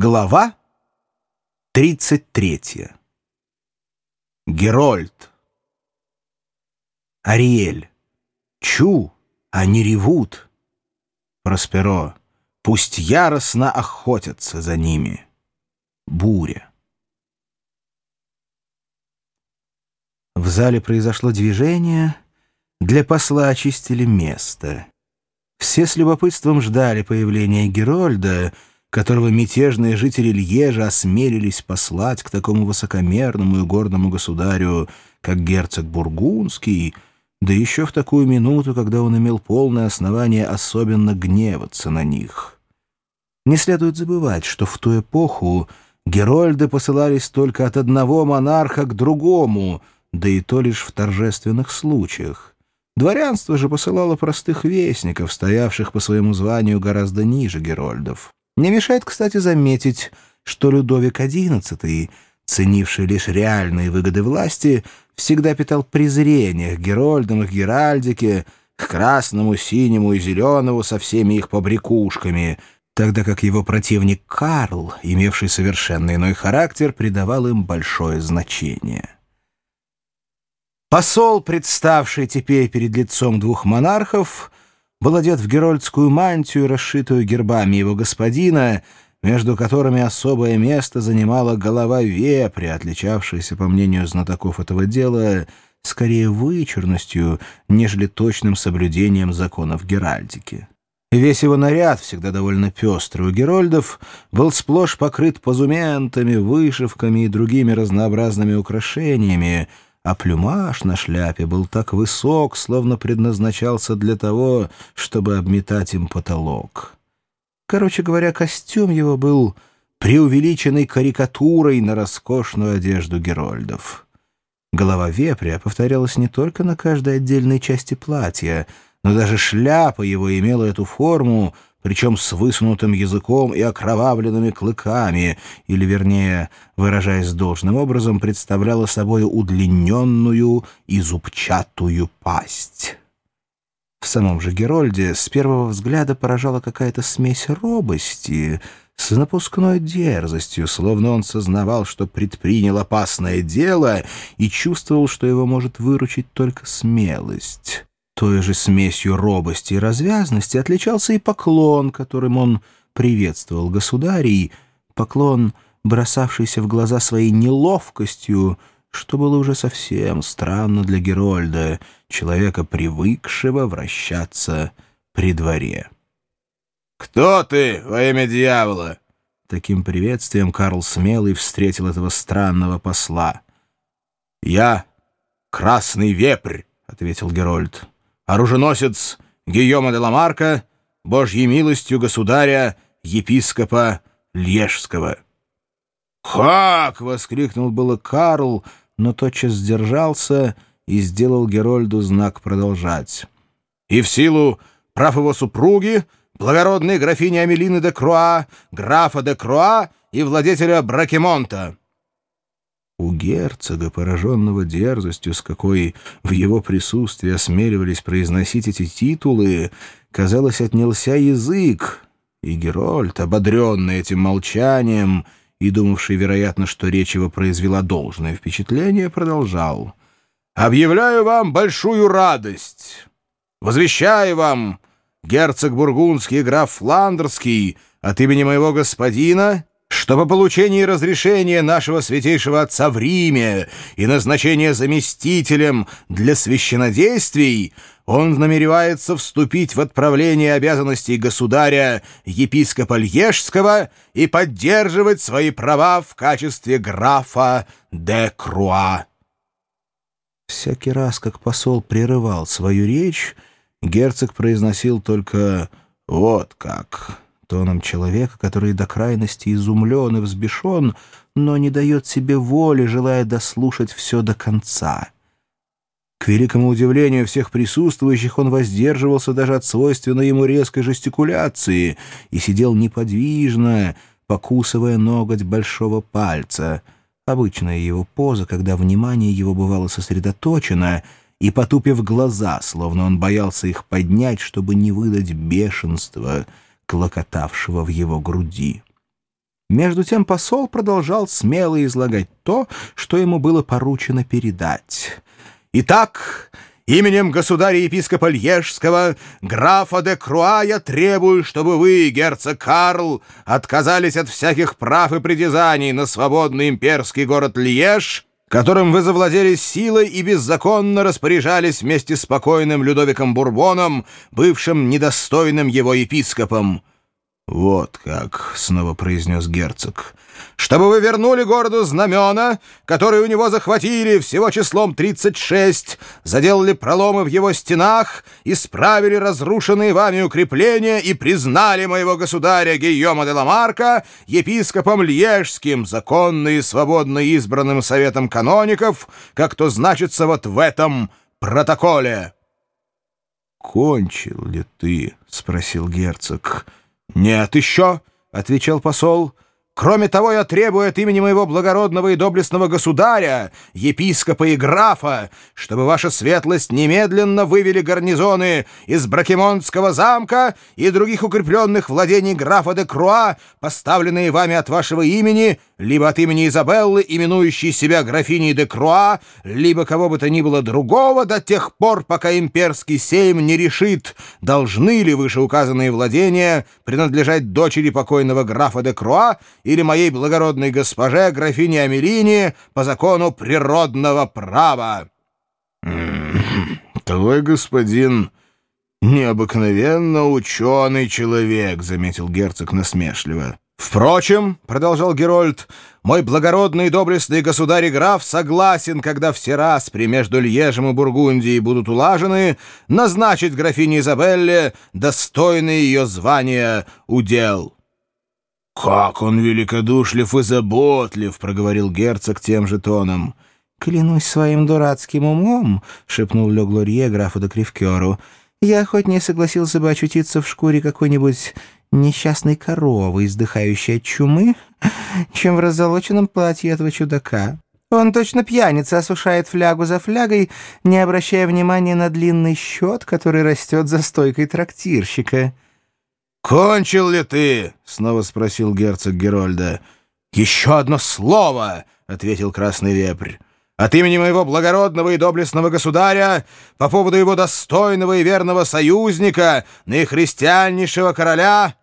Глава 33. Герольд. Ариэль. Чу, они ревут. Просперо. Пусть яростно охотятся за ними. Буря. В зале произошло движение. Для посла очистили место. Все с любопытством ждали появления Герольда — которого мятежные жители Льежа осмелились послать к такому высокомерному и гордому государю, как герцог Бургундский, да еще в такую минуту, когда он имел полное основание особенно гневаться на них. Не следует забывать, что в ту эпоху герольды посылались только от одного монарха к другому, да и то лишь в торжественных случаях. Дворянство же посылало простых вестников, стоявших по своему званию гораздо ниже герольдов. Не мешает, кстати, заметить, что Людовик XI, ценивший лишь реальные выгоды власти, всегда питал презрение к Герольдам и к Геральдике, к красному, синему и зеленому со всеми их побрякушками, тогда как его противник Карл, имевший совершенно иной характер, придавал им большое значение. Посол, представший теперь перед лицом двух монархов, был одет в герольдскую мантию, расшитую гербами его господина, между которыми особое место занимала голова вепря, отличавшаяся, по мнению знатоков этого дела, скорее вычурностью, нежели точным соблюдением законов геральдики. Весь его наряд, всегда довольно пестрый у герольдов, был сплошь покрыт позументами, вышивками и другими разнообразными украшениями, а плюмаж на шляпе был так высок, словно предназначался для того, чтобы обметать им потолок. Короче говоря, костюм его был преувеличенной карикатурой на роскошную одежду герольдов. Голова вепря повторялась не только на каждой отдельной части платья, но даже шляпа его имела эту форму — причем с высунутым языком и окровавленными клыками, или, вернее, выражаясь должным образом, представляла собой удлиненную и зубчатую пасть. В самом же Герольде с первого взгляда поражала какая-то смесь робости с напускной дерзостью, словно он сознавал, что предпринял опасное дело и чувствовал, что его может выручить только смелость. Той же смесью робости и развязности отличался и поклон, которым он приветствовал государей, поклон, бросавшийся в глаза своей неловкостью, что было уже совсем странно для Герольда, человека, привыкшего вращаться при дворе. «Кто ты, во имя дьявола?» Таким приветствием Карл Смелый встретил этого странного посла. «Я — красный вепрь», — ответил Герольд оруженосец Гийома де Ламарка, Божьей милостью государя, епископа Льежского. «Как!» — воскликнул было Карл, но тотчас сдержался и сделал Герольду знак продолжать. «И в силу прав его супруги, благородной графини Амелины де Круа, графа де Круа и владетеля Бракемонта». У герцога, пораженного дерзостью, с какой в его присутствии осмеливались произносить эти титулы, казалось, отнялся язык, и Герольд, ободренный этим молчанием и думавший, вероятно, что речь его произвела должное впечатление, продолжал. «Объявляю вам большую радость! Возвещаю вам, герцог Бургундский граф Фландерский, от имени моего господина что по получении разрешения нашего святейшего отца в Риме и назначения заместителем для священнодействий он намеревается вступить в отправление обязанностей государя епископа Льежского и поддерживать свои права в качестве графа де Круа. Всякий раз, как посол прерывал свою речь, герцог произносил только «вот как» тоном человека, который до крайности изумлен и взбешен, но не дает себе воли, желая дослушать все до конца. К великому удивлению всех присутствующих он воздерживался даже от свойственной ему резкой жестикуляции и сидел неподвижно, покусывая ноготь большого пальца. Обычная его поза, когда внимание его бывало сосредоточено, и потупив глаза, словно он боялся их поднять, чтобы не выдать бешенства — клокотавшего в его груди. Между тем посол продолжал смело излагать то, что ему было поручено передать. «Итак, именем государя-епископа Льежского, графа де Круа, я требую, чтобы вы, герцог Карл, отказались от всяких прав и притязаний на свободный имперский город Льеж, которым вы завладели силой и беззаконно распоряжались вместе с покойным Людовиком Бурбоном, бывшим недостойным его епископом». «Вот как», — снова произнес герцог, — «чтобы вы вернули городу знамена, которые у него захватили всего числом 36, заделали проломы в его стенах, исправили разрушенные вами укрепления и признали моего государя Гийома де Ламарка епископом Льежским, законно и свободно избранным советом каноников, как то значится вот в этом протоколе». «Кончил ли ты?» — спросил герцог. «Нет еще», — отвечал посол, — Кроме того, я требую от имени моего благородного и доблестного государя, епископа и графа, чтобы ваша светлость немедленно вывели гарнизоны из Бракемонтского замка и других укрепленных владений графа де Круа, поставленные вами от вашего имени, либо от имени Изабеллы, именующей себя графиней де Круа, либо кого бы то ни было другого до тех пор, пока имперский сейм не решит, должны ли вышеуказанные владения принадлежать дочери покойного графа де Круа или моей благородной госпоже, графине Амелине, по закону природного права. «Твой господин необыкновенно ученый человек», — заметил герцог насмешливо. «Впрочем, — продолжал Герольд, — мой благородный и доблестный государь и граф согласен, когда все распри между Льежем и Бургундией будут улажены, назначить графине Изабелле достойный ее звания удел». «Как он великодушлив и заботлив!» — проговорил герцог тем же тоном. «Клянусь своим дурацким умом!» — шепнул Ле Глорье графу де Кривкеру. «Я хоть не согласился бы очутиться в шкуре какой-нибудь несчастной коровы, издыхающей от чумы, чем в раззолоченном платье этого чудака. Он точно пьяница, осушает флягу за флягой, не обращая внимания на длинный счет, который растет за стойкой трактирщика». «Кончил ли ты?» — снова спросил герцог Герольда. «Еще одно слово!» — ответил Красный Вепрь. «От имени моего благородного и доблестного государя, по поводу его достойного и верного союзника, наихристианнейшего короля...»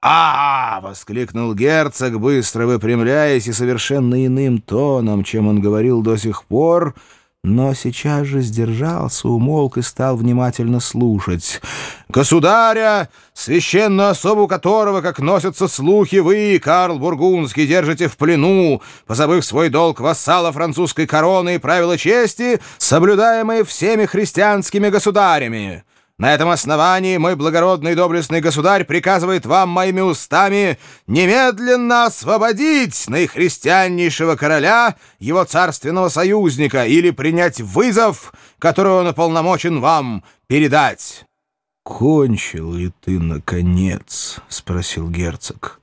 «А!» — воскликнул герцог, быстро выпрямляясь и совершенно иным тоном, чем он говорил до сих пор, — но сейчас же сдержался, умолк и стал внимательно слушать. «Государя, священную особу которого, как носятся слухи, вы, Карл Бургундский, держите в плену, позабыв свой долг вассала французской короны и правила чести, соблюдаемые всеми христианскими государями». На этом основании мой благородный и доблестный государь приказывает вам моими устами немедленно освободить наихристианнейшего короля, его царственного союзника, или принять вызов, который он уполномочен вам передать». «Кончил ли ты, наконец?» — спросил герцог.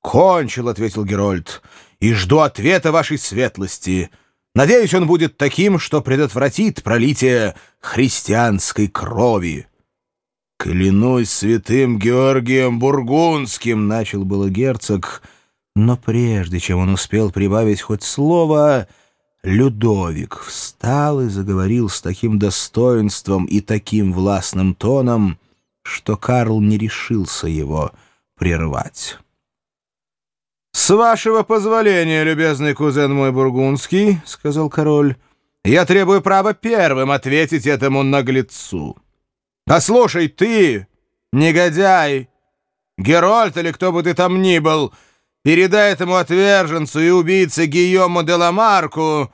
«Кончил», — ответил Герольд, — «и жду ответа вашей светлости». Надеюсь, он будет таким, что предотвратит пролитие христианской крови. «Клянусь святым Георгием Бургундским!» — начал было герцог, но прежде чем он успел прибавить хоть слово, Людовик встал и заговорил с таким достоинством и таким властным тоном, что Карл не решился его прервать. «С вашего позволения, любезный кузен мой бургундский, — сказал король, — я требую права первым ответить этому наглецу. Послушай, ты, негодяй, Герольд или кто бы ты там ни был, передай этому отверженцу и убийце Гийому де Ламарку,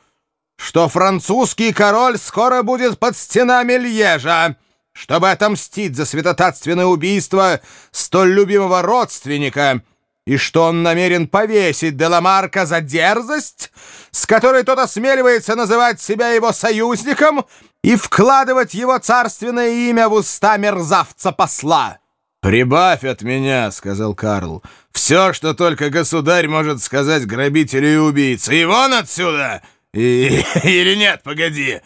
что французский король скоро будет под стенами Льежа, чтобы отомстить за святотатственное убийство столь любимого родственника — и что он намерен повесить Деламарка за дерзость, с которой тот осмеливается называть себя его союзником и вкладывать его царственное имя в уста мерзавца-посла. «Прибавь от меня», — сказал Карл, — «все, что только государь может сказать грабителю и убийце. И вон отсюда! И... Или нет, погоди!»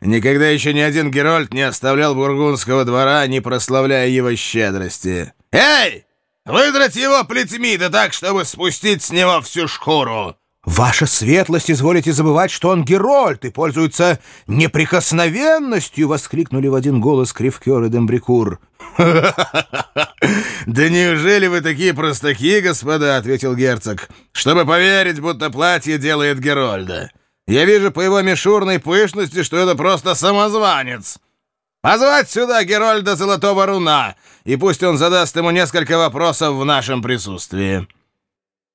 Никогда еще ни один Герольд не оставлял бургундского двора, не прославляя его щедрости. «Эй, Выдрать его плетьми, да так, чтобы спустить с него всю шкуру!» «Ваша светлость, изволите забывать, что он Герольд и пользуется неприкосновенностью!» — воскликнули в один голос Кривкер и Дембрикур. «Да неужели вы такие простаки, господа?» — ответил герцог. «Чтобы поверить, будто платье делает Герольда. Я вижу по его мишурной пышности, что это просто самозванец. Позвать сюда Герольда Золотого Руна, и пусть он задаст ему несколько вопросов в нашем присутствии».